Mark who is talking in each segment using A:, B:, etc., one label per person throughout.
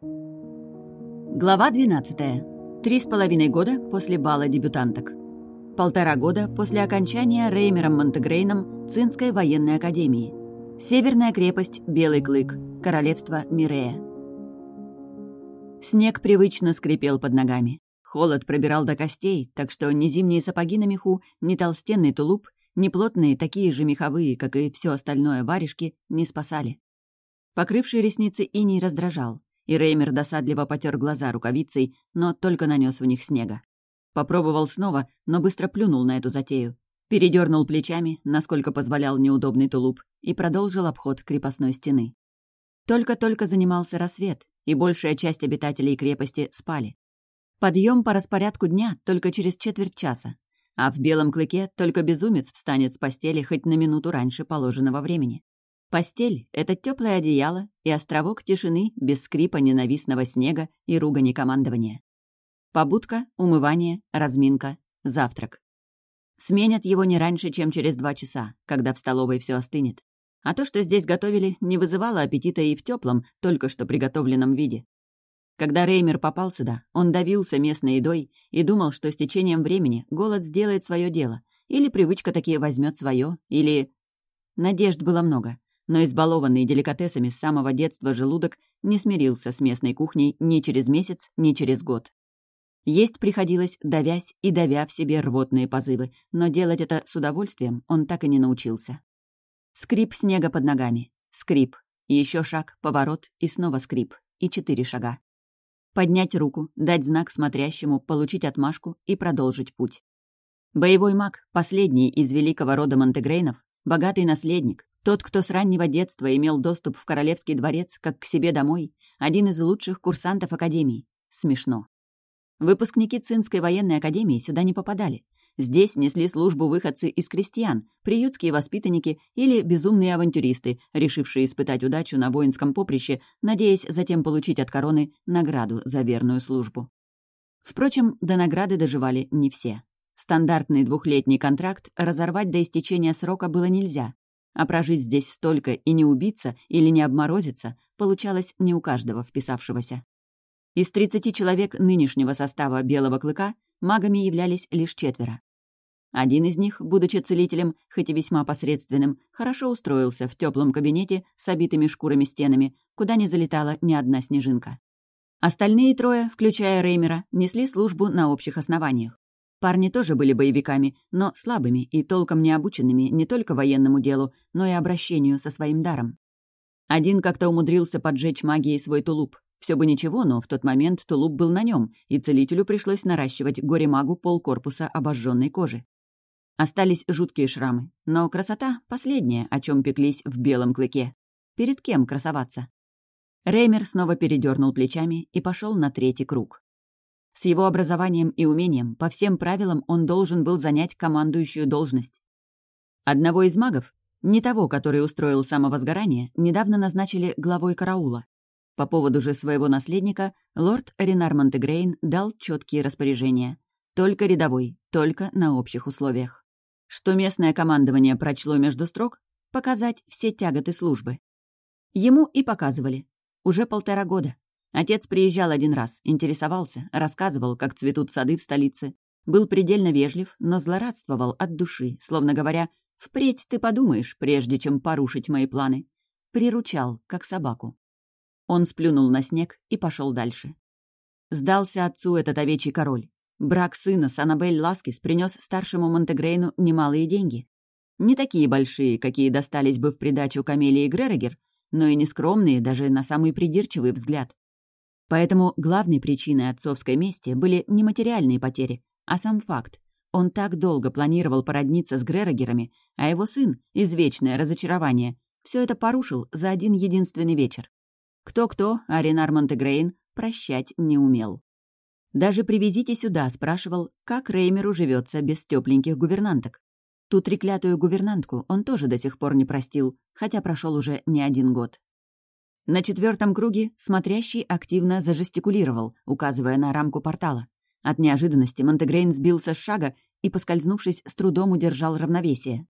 A: Глава 12. Три с половиной года после бала дебютанток. Полтора года после окончания Реймером Монтегрейном Цинской военной академии. Северная крепость Белый Клык. Королевство Мирея. Снег привычно скрипел под ногами. Холод пробирал до костей, так что ни зимние сапоги на меху, ни толстенный тулуп, ни плотные, такие же меховые, как и все остальное варежки, не спасали. Покрывший ресницы иней раздражал, и Реймер досадливо потер глаза рукавицей, но только нанес в них снега. Попробовал снова, но быстро плюнул на эту затею. Передернул плечами, насколько позволял неудобный тулуп, и продолжил обход крепостной стены. Только-только занимался рассвет, и большая часть обитателей крепости спали. Подъем по распорядку дня только через четверть часа, а в белом клыке только безумец встанет с постели хоть на минуту раньше положенного времени. Постель — это теплое одеяло и островок тишины без скрипа ненавистного снега и ругани командования. Побудка, умывание, разминка, завтрак. Сменят его не раньше, чем через два часа, когда в столовой все остынет. А то, что здесь готовили, не вызывало аппетита и в теплом, только что приготовленном виде. Когда Реймер попал сюда, он давился местной едой и думал, что с течением времени голод сделает свое дело, или привычка такие возьмет свое, или... Надежд было много, но избалованный деликатесами с самого детства желудок не смирился с местной кухней ни через месяц, ни через год. Есть приходилось, давясь и давя в себе рвотные позывы, но делать это с удовольствием он так и не научился. Скрип снега под ногами, скрип, еще шаг, поворот и снова скрип, и четыре шага. Поднять руку, дать знак смотрящему, получить отмашку и продолжить путь. Боевой маг, последний из великого рода Монтегрейнов, богатый наследник, тот, кто с раннего детства имел доступ в королевский дворец, как к себе домой, один из лучших курсантов Академии. Смешно. Выпускники Цинской военной академии сюда не попадали. Здесь несли службу выходцы из крестьян, приютские воспитанники или безумные авантюристы, решившие испытать удачу на воинском поприще, надеясь затем получить от короны награду за верную службу. Впрочем, до награды доживали не все. Стандартный двухлетний контракт разорвать до истечения срока было нельзя, а прожить здесь столько и не убиться или не обморозиться получалось не у каждого вписавшегося. Из 30 человек нынешнего состава Белого Клыка магами являлись лишь четверо. Один из них, будучи целителем, хоть и весьма посредственным, хорошо устроился в теплом кабинете с обитыми шкурами стенами, куда не залетала ни одна снежинка. Остальные трое, включая Реймера, несли службу на общих основаниях. Парни тоже были боевиками, но слабыми и толком не обученными не только военному делу, но и обращению со своим даром. Один как-то умудрился поджечь магией свой тулуп. Все бы ничего, но в тот момент тулуп был на нем, и целителю пришлось наращивать горе-магу полкорпуса обожженной кожи. Остались жуткие шрамы, но красота — последняя, о чем пеклись в белом клыке. Перед кем красоваться? Реймер снова передернул плечами и пошел на третий круг. С его образованием и умением, по всем правилам, он должен был занять командующую должность. Одного из магов, не того, который устроил самовозгорание, недавно назначили главой караула. По поводу же своего наследника лорд Ренар Монтегрейн дал четкие распоряжения. Только рядовой, только на общих условиях. Что местное командование прочло между строк, показать все тяготы службы. Ему и показывали. Уже полтора года. Отец приезжал один раз, интересовался, рассказывал, как цветут сады в столице. Был предельно вежлив, но злорадствовал от души, словно говоря, «Впредь ты подумаешь, прежде чем порушить мои планы». Приручал, как собаку. Он сплюнул на снег и пошел дальше. Сдался отцу этот овечий король. Брак сына с Аннабель Ласкис принес старшему Монтегрейну немалые деньги. Не такие большие, какие достались бы в придачу Камелии Грерогер, но и не скромные даже на самый придирчивый взгляд. Поэтому главной причиной отцовской мести были не материальные потери, а сам факт. Он так долго планировал породниться с Грерогерами, а его сын, извечное разочарование, все это порушил за один единственный вечер. Кто-кто, а Ренар Монтегрейн прощать не умел. Даже привезите сюда, спрашивал, как Реймеру живется без тепленьких гувернанток. Ту треклятую гувернантку он тоже до сих пор не простил, хотя прошел уже не один год. На четвертом круге смотрящий активно зажестикулировал, указывая на рамку портала. От неожиданности Монтегрейн сбился с шага и, поскользнувшись, с трудом удержал равновесие.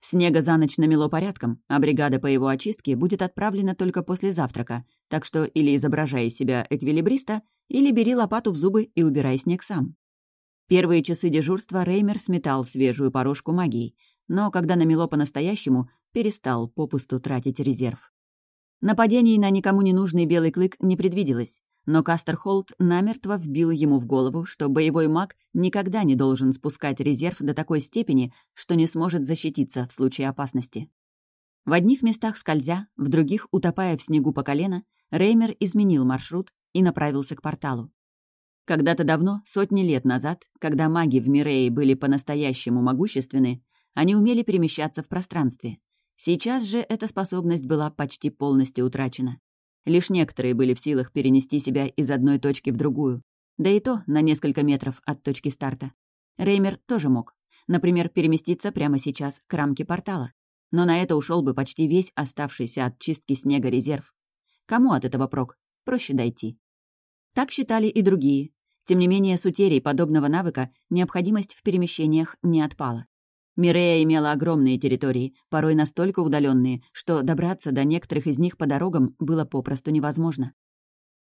A: Снега за ночь намело порядком, а бригада по его очистке будет отправлена только после завтрака, так что или изображай себя эквилибриста, или бери лопату в зубы и убирай снег сам. Первые часы дежурства Реймер сметал свежую порошку магией, но когда намело по-настоящему, перестал попусту тратить резерв. Нападений на никому не нужный белый клык не предвиделось, но Кастер Холт намертво вбил ему в голову, что боевой маг никогда не должен спускать резерв до такой степени, что не сможет защититься в случае опасности. В одних местах скользя, в других утопая в снегу по колено, Реймер изменил маршрут и направился к порталу. Когда-то давно, сотни лет назад, когда маги в Мирее были по-настоящему могущественны, они умели перемещаться в пространстве. Сейчас же эта способность была почти полностью утрачена. Лишь некоторые были в силах перенести себя из одной точки в другую, да и то на несколько метров от точки старта. Реймер тоже мог. Например, переместиться прямо сейчас к рамке портала. Но на это ушел бы почти весь оставшийся от чистки снега резерв. Кому от этого прок? Проще дойти. Так считали и другие. Тем не менее, с утерей подобного навыка необходимость в перемещениях не отпала. Мирея имела огромные территории, порой настолько удаленные, что добраться до некоторых из них по дорогам было попросту невозможно.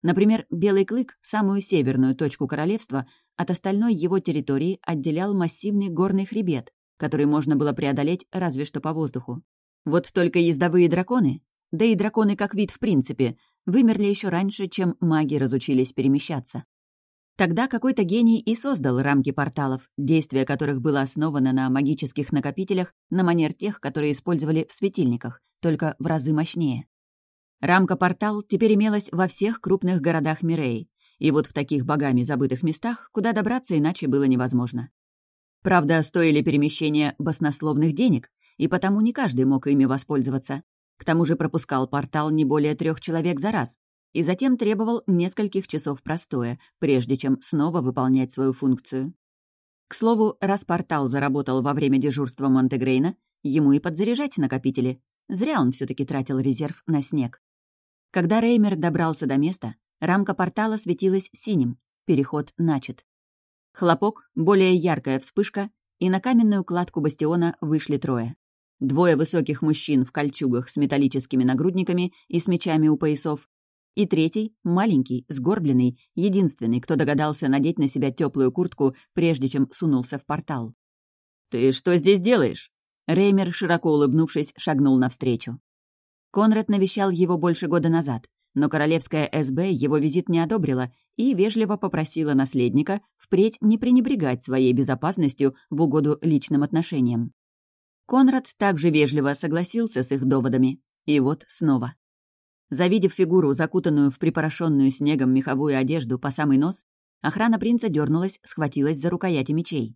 A: Например, Белый Клык, самую северную точку королевства, от остальной его территории отделял массивный горный хребет, который можно было преодолеть разве что по воздуху. Вот только ездовые драконы, да и драконы как вид в принципе, вымерли еще раньше, чем маги разучились перемещаться. Тогда какой-то гений и создал рамки порталов, действие которых было основано на магических накопителях на манер тех, которые использовали в светильниках, только в разы мощнее. Рамка-портал теперь имелась во всех крупных городах Мирей, и вот в таких богами забытых местах, куда добраться иначе было невозможно. Правда, стоили перемещения баснословных денег, и потому не каждый мог ими воспользоваться. К тому же пропускал портал не более трех человек за раз, и затем требовал нескольких часов простоя, прежде чем снова выполнять свою функцию. К слову, раз портал заработал во время дежурства Монтегрейна, ему и подзаряжать накопители. Зря он все таки тратил резерв на снег. Когда Реймер добрался до места, рамка портала светилась синим, переход начат. Хлопок, более яркая вспышка, и на каменную кладку бастиона вышли трое. Двое высоких мужчин в кольчугах с металлическими нагрудниками и с мечами у поясов, и третий, маленький, сгорбленный, единственный, кто догадался надеть на себя теплую куртку, прежде чем сунулся в портал. «Ты что здесь делаешь?» Реймер, широко улыбнувшись, шагнул навстречу. Конрад навещал его больше года назад, но королевская СБ его визит не одобрила и вежливо попросила наследника впредь не пренебрегать своей безопасностью в угоду личным отношениям. Конрад также вежливо согласился с их доводами. И вот снова. Завидев фигуру, закутанную в припорошенную снегом меховую одежду по самый нос, охрана принца дернулась, схватилась за рукояти мечей.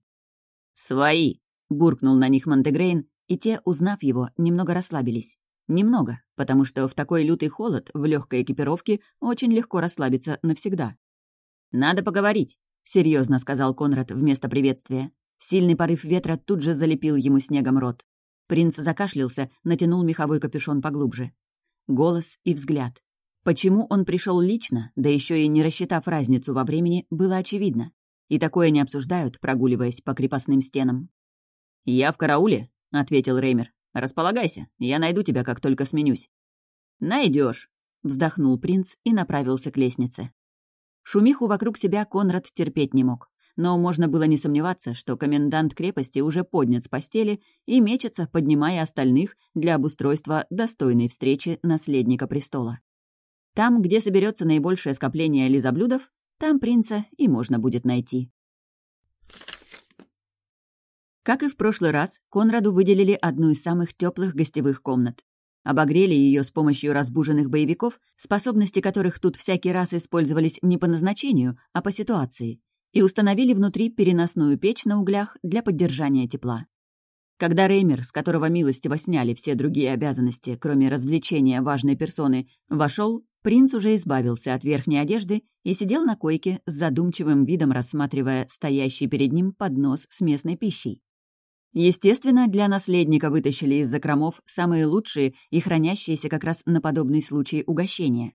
A: «Свои!» — буркнул на них Монтегрейн, и те, узнав его, немного расслабились. Немного, потому что в такой лютый холод в легкой экипировке очень легко расслабиться навсегда. «Надо поговорить», — серьезно сказал Конрад вместо приветствия. Сильный порыв ветра тут же залепил ему снегом рот. Принц закашлялся, натянул меховой капюшон поглубже голос и взгляд. Почему он пришел лично, да еще и не рассчитав разницу во времени, было очевидно. И такое не обсуждают, прогуливаясь по крепостным стенам. «Я в карауле», — ответил Реймер. «Располагайся, я найду тебя, как только сменюсь». Найдешь, вздохнул принц и направился к лестнице. Шумиху вокруг себя Конрад терпеть не мог но можно было не сомневаться, что комендант крепости уже поднят с постели и мечется, поднимая остальных для обустройства достойной встречи наследника престола. Там, где соберется наибольшее скопление лизоблюдов, там принца и можно будет найти. Как и в прошлый раз, Конраду выделили одну из самых теплых гостевых комнат. Обогрели ее с помощью разбуженных боевиков, способности которых тут всякий раз использовались не по назначению, а по ситуации, и установили внутри переносную печь на углях для поддержания тепла. Когда Реймер, с которого милостиво сняли все другие обязанности, кроме развлечения важной персоны, вошел, принц уже избавился от верхней одежды и сидел на койке с задумчивым видом рассматривая стоящий перед ним поднос с местной пищей. Естественно, для наследника вытащили из закромов самые лучшие и хранящиеся как раз на подобный случай угощения.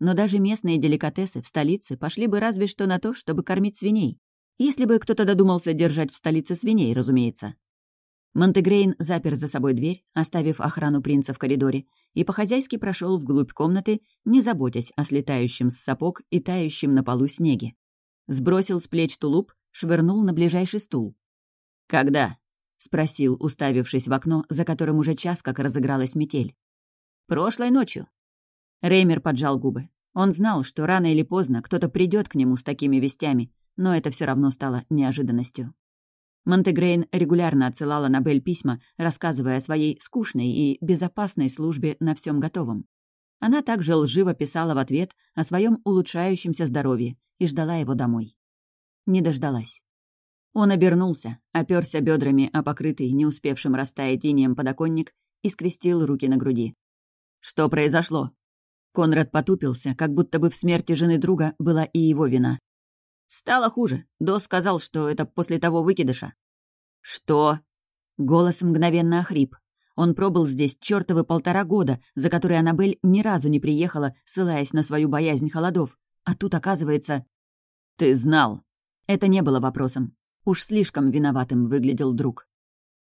A: Но даже местные деликатесы в столице пошли бы разве что на то, чтобы кормить свиней. Если бы кто-то додумался держать в столице свиней, разумеется. Монтегрейн запер за собой дверь, оставив охрану принца в коридоре, и по-хозяйски прошел вглубь комнаты, не заботясь о слетающем с сапог и тающем на полу снеге. Сбросил с плеч тулуп, швырнул на ближайший стул. «Когда?» — спросил, уставившись в окно, за которым уже час как разыгралась метель. «Прошлой ночью». Реймер поджал губы. Он знал, что рано или поздно кто-то придет к нему с такими вестями, но это все равно стало неожиданностью. Монтегрейн регулярно отсылала Набель письма, рассказывая о своей скучной и безопасной службе на всем готовом. Она также лживо писала в ответ о своем улучшающемся здоровье и ждала его домой. Не дождалась. Он обернулся, оперся бедрами о покрытый, не успевшим растаять инеем подоконник и скрестил руки на груди. «Что произошло?» Конрад потупился, как будто бы в смерти жены друга была и его вина. Стало хуже. Дос сказал, что это после того выкидыша. «Что?» Голос мгновенно охрип. Он пробыл здесь чертовы полтора года, за которые Аннабель ни разу не приехала, ссылаясь на свою боязнь холодов. А тут, оказывается... «Ты знал!» Это не было вопросом. Уж слишком виноватым выглядел друг.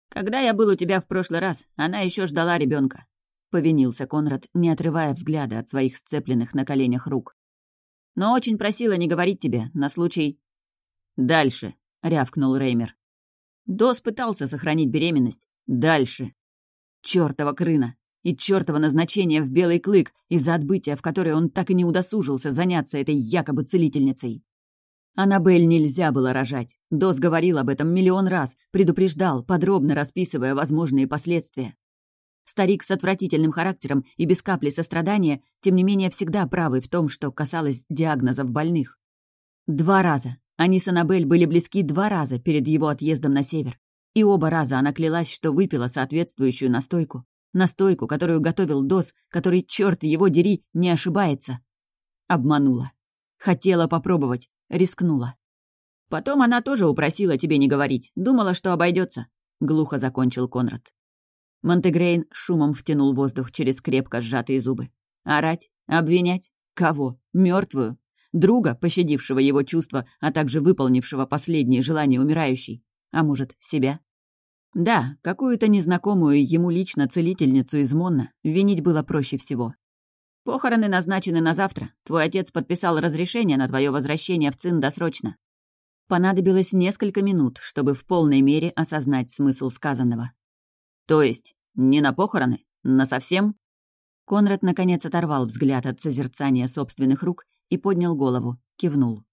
A: «Когда я был у тебя в прошлый раз, она еще ждала ребенка, повинился Конрад, не отрывая взгляда от своих сцепленных на коленях рук но очень просила не говорить тебе, на случай...» «Дальше», — рявкнул Реймер. Дос пытался сохранить беременность. Дальше. Чёртова крына. И чёртово назначение в Белый Клык из-за отбытия, в которое он так и не удосужился заняться этой якобы целительницей. Аннабель нельзя было рожать. Дос говорил об этом миллион раз, предупреждал, подробно расписывая возможные последствия. Старик с отвратительным характером и без капли сострадания, тем не менее, всегда правый в том, что касалось диагнозов больных. Два раза. Они с Аннабель были близки два раза перед его отъездом на север. И оба раза она клялась, что выпила соответствующую настойку. Настойку, которую готовил Дос, который, черт его дери, не ошибается. Обманула. Хотела попробовать. Рискнула. Потом она тоже упросила тебе не говорить. Думала, что обойдется. Глухо закончил Конрад. Монтегрейн шумом втянул воздух через крепко сжатые зубы. Орать? Обвинять? Кого? Мертвую? Друга, пощадившего его чувства, а также выполнившего последние желания умирающей? А может, себя? Да, какую-то незнакомую ему лично целительницу из Монна винить было проще всего. Похороны назначены на завтра. Твой отец подписал разрешение на твое возвращение в ЦИН досрочно. Понадобилось несколько минут, чтобы в полной мере осознать смысл сказанного. «То есть не на похороны? Насовсем?» Конрад наконец оторвал взгляд от созерцания собственных рук и поднял голову, кивнул.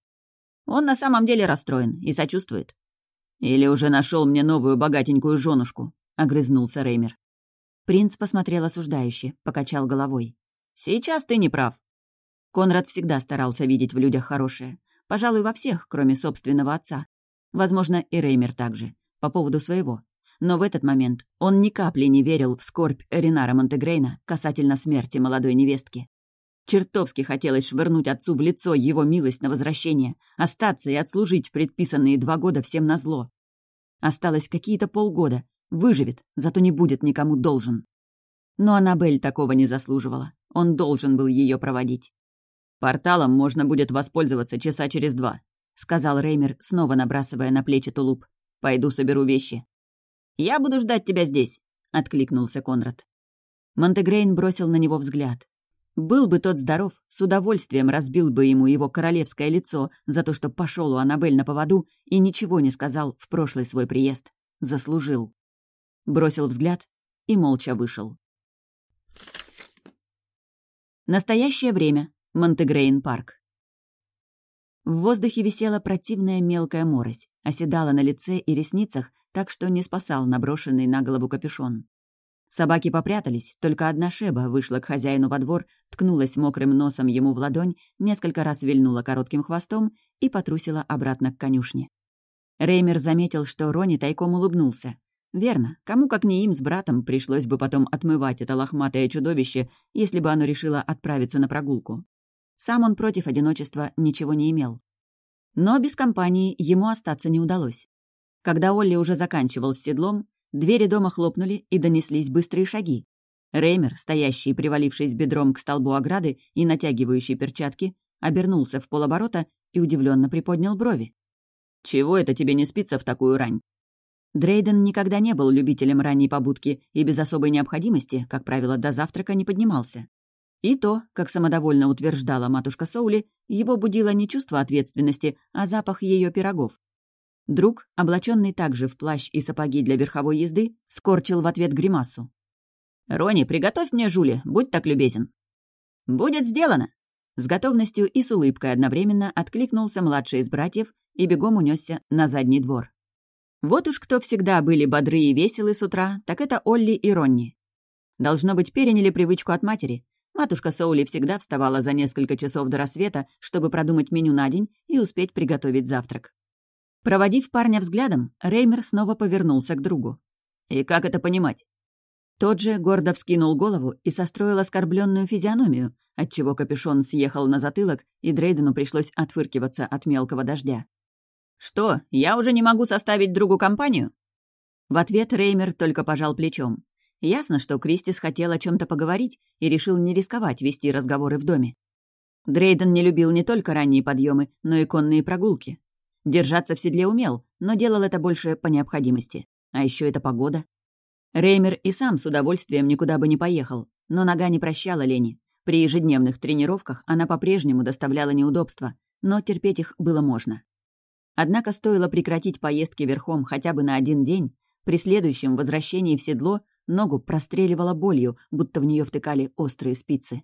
A: «Он на самом деле расстроен и сочувствует». «Или уже нашел мне новую богатенькую женушку», — огрызнулся Реймер. Принц посмотрел осуждающе, покачал головой. «Сейчас ты не прав». Конрад всегда старался видеть в людях хорошее. Пожалуй, во всех, кроме собственного отца. Возможно, и Реймер также. По поводу своего. Но в этот момент он ни капли не верил в скорбь Ренара Монтегрейна касательно смерти молодой невестки. Чертовски хотелось швырнуть отцу в лицо его милость на возвращение, остаться и отслужить предписанные два года всем назло. Осталось какие-то полгода. Выживет, зато не будет никому должен. Но Аннабель такого не заслуживала. Он должен был ее проводить. «Порталом можно будет воспользоваться часа через два», — сказал Реймер, снова набрасывая на плечи тулуп. «Пойду соберу вещи. «Я буду ждать тебя здесь», — откликнулся Конрад. Монтегрейн бросил на него взгляд. Был бы тот здоров, с удовольствием разбил бы ему его королевское лицо за то, что пошел у Аннабель на поводу и ничего не сказал в прошлый свой приезд. Заслужил. Бросил взгляд и молча вышел. Настоящее время. Монтегрейн парк. В воздухе висела противная мелкая морось, оседала на лице и ресницах, так что не спасал наброшенный на голову капюшон. Собаки попрятались, только одна шеба вышла к хозяину во двор, ткнулась мокрым носом ему в ладонь, несколько раз вильнула коротким хвостом и потрусила обратно к конюшне. Реймер заметил, что Рони тайком улыбнулся. Верно, кому как не им с братом пришлось бы потом отмывать это лохматое чудовище, если бы оно решило отправиться на прогулку. Сам он против одиночества ничего не имел. Но без компании ему остаться не удалось. Когда Олли уже заканчивал с седлом, двери дома хлопнули и донеслись быстрые шаги. Реймер, стоящий привалившись бедром к столбу ограды и натягивающий перчатки, обернулся в полоборота и удивленно приподнял брови. «Чего это тебе не спится в такую рань?» Дрейден никогда не был любителем ранней побудки и без особой необходимости, как правило, до завтрака не поднимался. И то, как самодовольно утверждала матушка Соули, его будило не чувство ответственности, а запах ее пирогов. Друг, облаченный также в плащ и сапоги для верховой езды, скорчил в ответ гримасу. «Рони, приготовь мне жули, будь так любезен». «Будет сделано!» С готовностью и с улыбкой одновременно откликнулся младший из братьев и бегом унесся на задний двор. Вот уж кто всегда были бодры и веселы с утра, так это Олли и Ронни. Должно быть, переняли привычку от матери. Матушка Соули всегда вставала за несколько часов до рассвета, чтобы продумать меню на день и успеть приготовить завтрак. Проводив парня взглядом, Реймер снова повернулся к другу. «И как это понимать?» Тот же гордо вскинул голову и состроил оскорбленную физиономию, отчего капюшон съехал на затылок, и Дрейдену пришлось отфыркиваться от мелкого дождя. «Что, я уже не могу составить другу компанию?» В ответ Реймер только пожал плечом. Ясно, что Кристис хотел о чем то поговорить и решил не рисковать вести разговоры в доме. Дрейден не любил не только ранние подъемы, но и конные прогулки. Держаться в седле умел, но делал это больше по необходимости. А еще это погода. Реймер и сам с удовольствием никуда бы не поехал, но нога не прощала Лени. При ежедневных тренировках она по-прежнему доставляла неудобства, но терпеть их было можно. Однако стоило прекратить поездки верхом хотя бы на один день, при следующем возвращении в седло ногу простреливала болью, будто в нее втыкали острые спицы.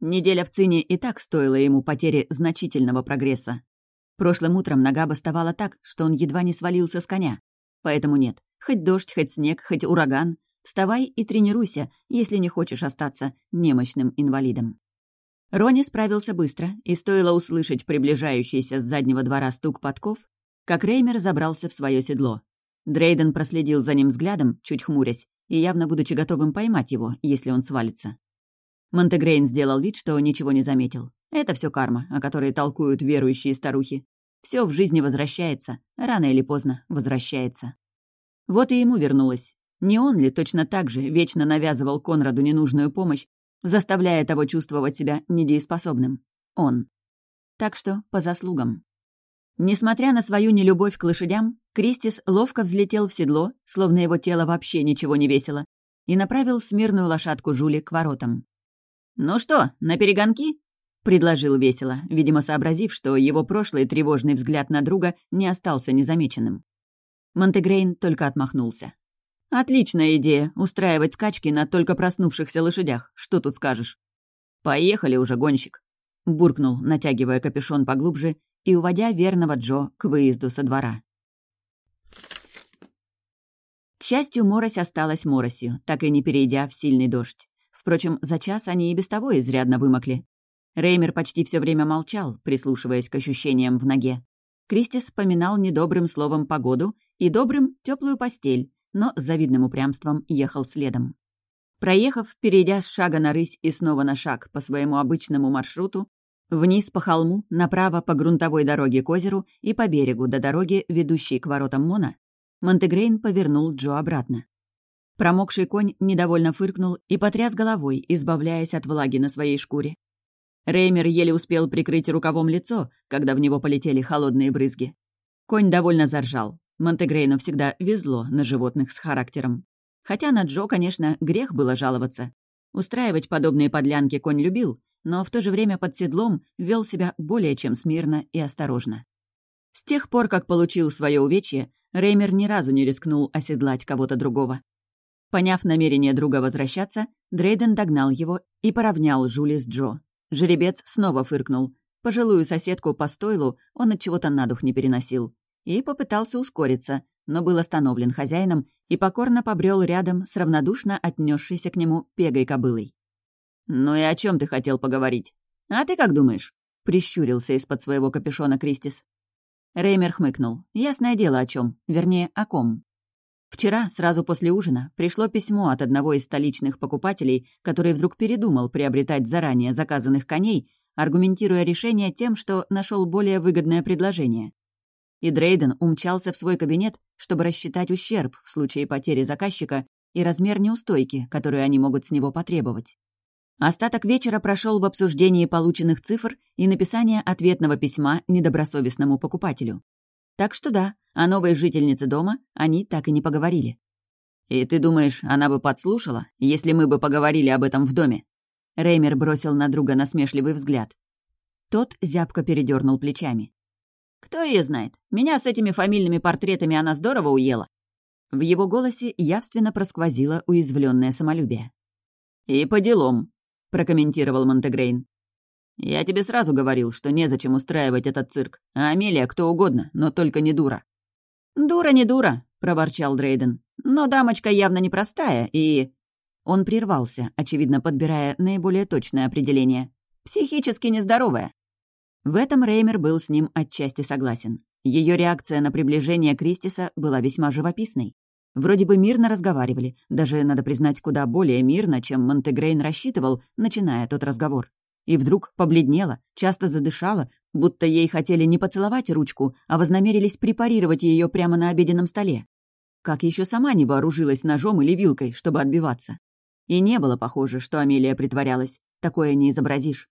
A: Неделя в цине и так стоила ему потери значительного прогресса. Прошлым утром нога бастовала так, что он едва не свалился с коня. Поэтому нет, хоть дождь, хоть снег, хоть ураган, вставай и тренируйся, если не хочешь остаться немощным инвалидом. Рони справился быстро, и стоило услышать приближающийся с заднего двора стук подков, как Реймер забрался в свое седло. Дрейден проследил за ним взглядом, чуть хмурясь, и явно будучи готовым поймать его, если он свалится. Монтегрейн сделал вид, что ничего не заметил. Это все карма, о которой толкуют верующие старухи. Все в жизни возвращается, рано или поздно возвращается. Вот и ему вернулось. Не он ли точно так же вечно навязывал Конраду ненужную помощь, заставляя того чувствовать себя недееспособным. Он. Так что по заслугам. Несмотря на свою нелюбовь к лошадям, Кристис ловко взлетел в седло, словно его тело вообще ничего не весило, и направил смирную лошадку Жули к воротам. «Ну что, на перегонки?» — предложил весело, видимо, сообразив, что его прошлый тревожный взгляд на друга не остался незамеченным. Монтегрейн только отмахнулся. Отличная идея — устраивать скачки на только проснувшихся лошадях. Что тут скажешь? Поехали уже, гонщик. Буркнул, натягивая капюшон поглубже и уводя верного Джо к выезду со двора. К счастью, морось осталась моросью, так и не перейдя в сильный дождь. Впрочем, за час они и без того изрядно вымокли. Реймер почти все время молчал, прислушиваясь к ощущениям в ноге. Кристис поминал недобрым словом погоду и добрым теплую постель, но с завидным упрямством ехал следом. Проехав, перейдя с шага на рысь и снова на шаг по своему обычному маршруту, вниз по холму, направо по грунтовой дороге к озеру и по берегу до дороги, ведущей к воротам Мона, Монтегрейн повернул Джо обратно. Промокший конь недовольно фыркнул и потряс головой, избавляясь от влаги на своей шкуре. Реймер еле успел прикрыть рукавом лицо, когда в него полетели холодные брызги. Конь довольно заржал, Монтегрейну всегда везло на животных с характером. Хотя на Джо, конечно, грех было жаловаться. Устраивать подобные подлянки конь любил, но в то же время под седлом вел себя более чем смирно и осторожно. С тех пор, как получил свое увечье, Реймер ни разу не рискнул оседлать кого-то другого. Поняв намерение друга возвращаться, Дрейден догнал его и поравнял Жули с Джо. Жеребец снова фыркнул. Пожилую соседку по стойлу он от чего-то на дух не переносил и попытался ускориться, но был остановлен хозяином и покорно побрел рядом с равнодушно отнесшейся к нему пегой кобылой. «Ну и о чем ты хотел поговорить? А ты как думаешь?» — прищурился из-под своего капюшона Кристис. Реймер хмыкнул. Ясное дело о чем, вернее, о ком. Вчера, сразу после ужина, пришло письмо от одного из столичных покупателей, который вдруг передумал приобретать заранее заказанных коней, аргументируя решение тем, что нашел более выгодное предложение и Дрейден умчался в свой кабинет, чтобы рассчитать ущерб в случае потери заказчика и размер неустойки, которую они могут с него потребовать. Остаток вечера прошел в обсуждении полученных цифр и написании ответного письма недобросовестному покупателю. Так что да, о новой жительнице дома они так и не поговорили.
B: «И ты думаешь, она бы подслушала, если мы бы поговорили об этом в доме?»
A: Реймер бросил на друга насмешливый взгляд. Тот зябко передернул плечами.
B: «Кто ее знает? Меня с этими фамильными портретами она здорово уела».
A: В его голосе явственно просквозило уязвленное самолюбие.
B: «И по делам», — прокомментировал Монтегрейн.
A: «Я тебе сразу говорил, что незачем устраивать этот цирк, а Амелия кто угодно, но только не дура».
B: «Дура не дура», — проворчал Дрейден. «Но дамочка явно непростая и...»
A: Он прервался, очевидно подбирая наиболее точное определение.
B: «Психически нездоровая».
A: В этом Реймер был с ним отчасти согласен. Ее реакция на приближение Кристиса была весьма живописной. Вроде бы мирно разговаривали, даже, надо признать, куда более мирно, чем Монтегрейн рассчитывал, начиная тот разговор. И вдруг побледнела, часто задышала, будто ей хотели не поцеловать ручку, а вознамерились препарировать ее прямо на обеденном столе. Как еще сама не вооружилась ножом или вилкой, чтобы отбиваться. И не было похоже, что Амелия притворялась. Такое не изобразишь.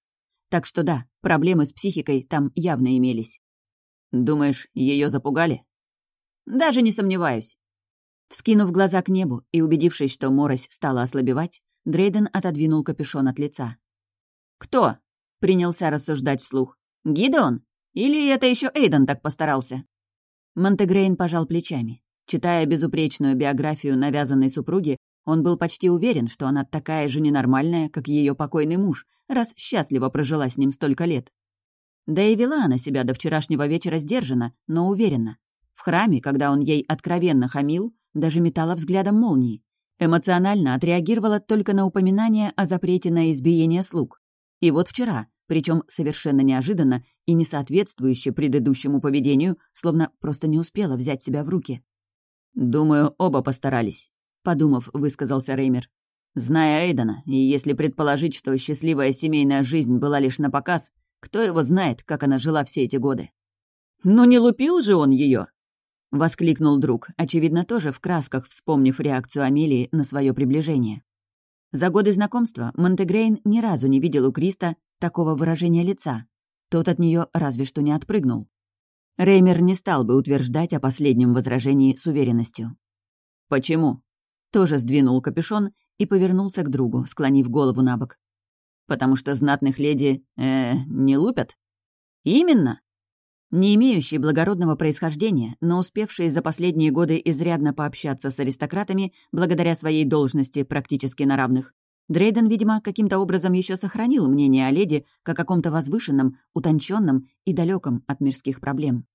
A: Так что да, проблемы с психикой там явно имелись.
B: «Думаешь, ее запугали?»
A: «Даже не сомневаюсь». Вскинув глаза к небу и убедившись, что морось стала ослабевать, Дрейден отодвинул капюшон от лица.
B: «Кто?» — принялся рассуждать вслух. «Гидеон? Или это еще Эйден так постарался?»
A: Монтегрейн пожал плечами. Читая безупречную биографию навязанной супруги, он был почти уверен, что она такая же ненормальная, как ее покойный муж, раз счастливо прожила с ним столько лет. Да и вела она себя до вчерашнего вечера сдержанно, но уверенно. В храме, когда он ей откровенно хамил, даже метала взглядом молнии. Эмоционально отреагировала только на упоминание о запрете на избиение слуг. И вот вчера, причем совершенно неожиданно и не соответствующе предыдущему поведению, словно просто не успела взять себя в руки.
B: «Думаю, оба постарались», — подумав, высказался Реймер. «Зная Эйдена, и если предположить, что счастливая семейная жизнь была лишь на показ, кто его знает, как она жила все эти годы?»
A: «Ну не лупил же он ее? воскликнул друг, очевидно, тоже в красках вспомнив реакцию Амелии на свое приближение. За годы знакомства Монтегрейн ни разу не видел у Криста такого выражения лица. Тот от нее разве что не отпрыгнул. Реймер не стал бы утверждать о последнем возражении с уверенностью.
B: «Почему?»
A: Тоже сдвинул капюшон и повернулся к другу, склонив голову на бок.
B: «Потому что знатных леди, э, не лупят?»
A: «Именно!» Не имеющий благородного происхождения, но успевший за последние годы изрядно пообщаться с аристократами благодаря своей должности практически на равных, Дрейден, видимо, каким-то образом еще сохранил мнение о леди как о каком-то возвышенном, утонченном и далеком от мирских проблем.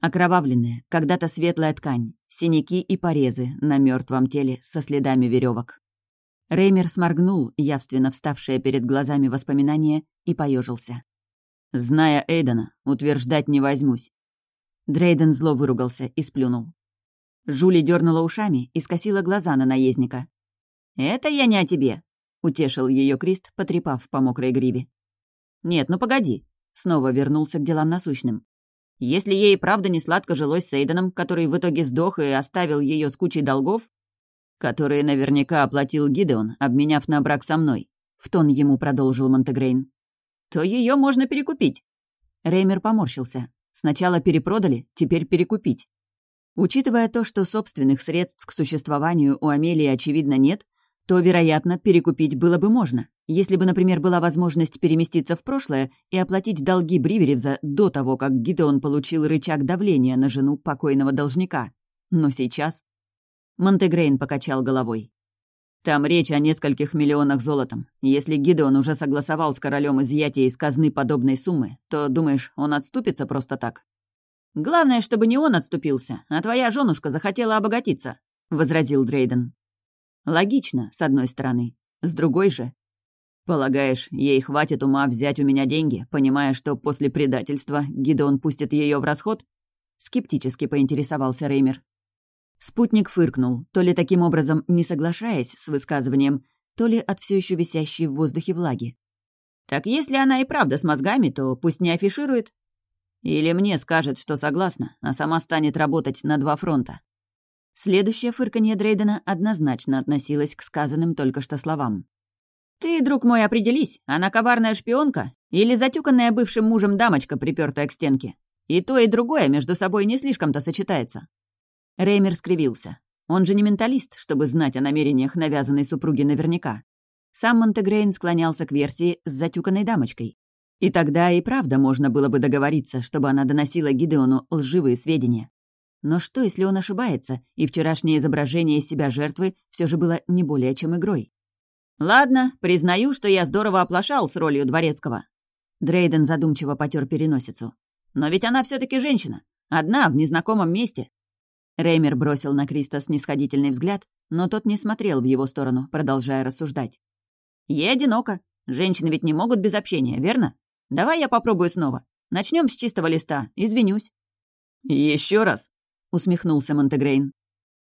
A: Окровавленная, когда-то светлая ткань, синяки и порезы на мертвом теле со следами веревок. Реймер сморгнул, явственно вставшее перед глазами воспоминание, и поежился.
B: Зная Эйдена, утверждать не возьмусь.
A: Дрейден зло выругался и сплюнул. Жули дернула ушами и скосила глаза на наездника.
B: «Это я не о тебе», —
A: утешил ее Крист, потрепав по мокрой гриве.
B: «Нет, ну погоди», — снова вернулся к делам насущным. «Если ей правда не сладко жилось с Эйденом, который в итоге сдох и оставил ее с кучей долгов, которые наверняка оплатил Гидеон, обменяв на брак со мной», — в тон ему продолжил Монтегрейн то ее можно перекупить».
A: Реймер поморщился. Сначала перепродали, теперь перекупить. Учитывая то, что собственных средств к существованию у Амелии, очевидно, нет, то, вероятно, перекупить было бы можно, если бы, например, была возможность переместиться в прошлое и оплатить долги Бриверевза до того, как Гидеон получил рычаг давления на жену покойного должника. Но сейчас... Монтегрейн покачал головой. Там речь о нескольких миллионах золотом. Если Гидеон уже согласовал с королем изъятие из казны подобной суммы, то, думаешь, он отступится просто так?
B: «Главное, чтобы не он отступился, а твоя женушка захотела обогатиться», — возразил Дрейден.
A: «Логично, с одной стороны. С другой же...» «Полагаешь, ей хватит ума взять у меня деньги, понимая, что после предательства Гидеон пустит ее в расход?» Скептически поинтересовался Реймер. Спутник фыркнул, то ли таким образом не соглашаясь с высказыванием, то ли от все еще висящей в воздухе влаги.
B: «Так если она и правда с мозгами, то пусть не афиширует.
A: Или мне скажет, что согласна, а сама станет работать на два фронта». Следующее фырканье Дрейдена однозначно относилось к сказанным только что словам.
B: «Ты, друг мой, определись, она коварная шпионка или затюканная бывшим мужем дамочка, припертая к стенке? И то, и другое между собой не слишком-то сочетается».
A: Реймер скривился. Он же не менталист, чтобы знать о намерениях навязанной супруги наверняка. Сам Монтегрейн склонялся к версии с затюканной дамочкой. И тогда и правда можно было бы договориться, чтобы она доносила Гидеону лживые сведения. Но что, если он ошибается, и вчерашнее изображение себя жертвы все же было не более чем игрой?
B: «Ладно, признаю, что я здорово оплошал с ролью дворецкого».
A: Дрейден задумчиво потер переносицу.
B: «Но ведь она все таки женщина. Одна, в незнакомом месте».
A: Реймер бросил на Криста снисходительный взгляд, но тот не смотрел в его сторону, продолжая рассуждать.
B: «Ей одиноко. Женщины ведь не могут без общения, верно? Давай я попробую снова. Начнем с чистого листа. Извинюсь».
C: Еще раз», — усмехнулся Монтегрейн.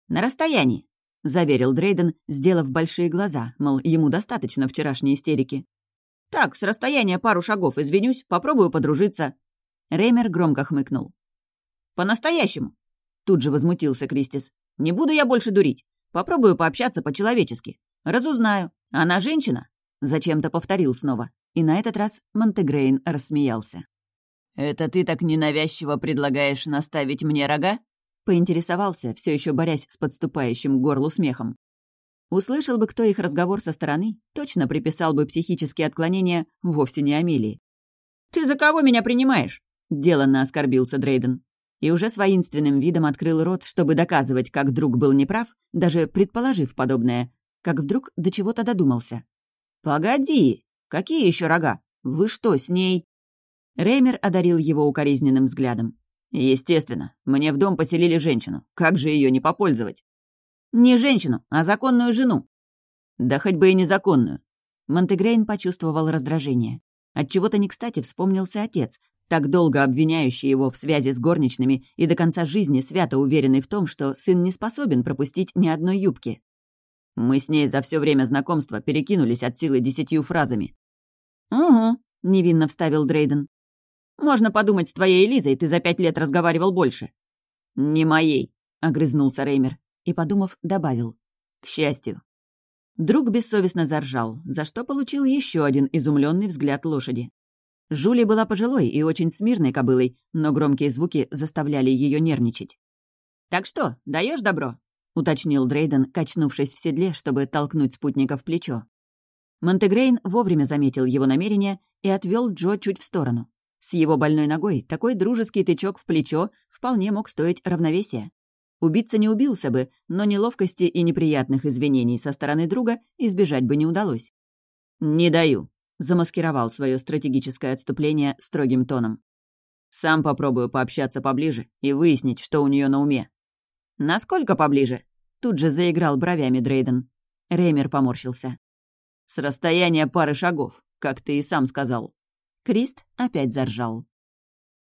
B: «На расстоянии. — заверил Дрейден, сделав большие глаза, мол, ему достаточно вчерашней истерики. «Так, с расстояния пару шагов извинюсь, попробую подружиться».
A: Реймер громко хмыкнул.
B: «По-настоящему!» Тут же возмутился Кристис. «Не буду я больше дурить. Попробую пообщаться по-человечески. Разузнаю. Она женщина?»
A: Зачем-то повторил снова. И на этот раз Монтегрейн рассмеялся.
C: «Это ты так ненавязчиво предлагаешь наставить мне рога?»
A: Поинтересовался, все еще борясь с подступающим к горлу смехом. Услышал бы кто их разговор со стороны, точно приписал бы психические отклонения вовсе не Амелии.
B: «Ты за кого меня принимаешь?»
A: — деланно оскорбился Дрейден. И уже с воинственным видом открыл рот, чтобы доказывать, как друг был неправ, даже предположив подобное, как вдруг до чего-то додумался.
B: «Погоди! Какие еще рога? Вы что, с ней...»
A: Реймер одарил его укоризненным взглядом.
C: Естественно, мне в дом поселили женщину. Как же ее не попользовать?
B: Не женщину, а законную жену.
C: Да хоть бы и незаконную.
A: Монтегрейн почувствовал раздражение. Отчего-то не кстати вспомнился отец, так долго обвиняющий его в связи с горничными и до конца жизни свято уверенный в том, что сын не способен пропустить ни одной юбки.
C: Мы с ней за все время знакомства перекинулись от силы десятью фразами.
B: «Угу», —
A: невинно вставил Дрейден.
B: Можно подумать, с твоей Элизой ты за пять лет разговаривал больше».
C: «Не моей», —
A: огрызнулся Реймер и, подумав, добавил.
C: «К счастью».
A: Друг бессовестно заржал, за что получил еще один изумленный взгляд лошади. Жули была пожилой и очень смирной кобылой, но громкие звуки заставляли ее нервничать.
B: «Так что, даешь добро?»
A: — уточнил Дрейден, качнувшись в седле, чтобы толкнуть спутника в плечо. Монтегрейн вовремя заметил его намерение и отвел Джо чуть в сторону. С его больной ногой такой дружеский тычок в плечо вполне мог стоить равновесия. Убиться не убился бы, но неловкости и неприятных извинений со стороны друга избежать бы не удалось.
C: «Не даю», —
A: замаскировал свое стратегическое отступление строгим тоном.
C: «Сам попробую пообщаться поближе и выяснить, что у нее на уме».
B: «Насколько поближе?» — тут же заиграл бровями Дрейден.
A: Реймер поморщился.
C: «С расстояния пары шагов, как ты и сам сказал».
A: Крист опять заржал.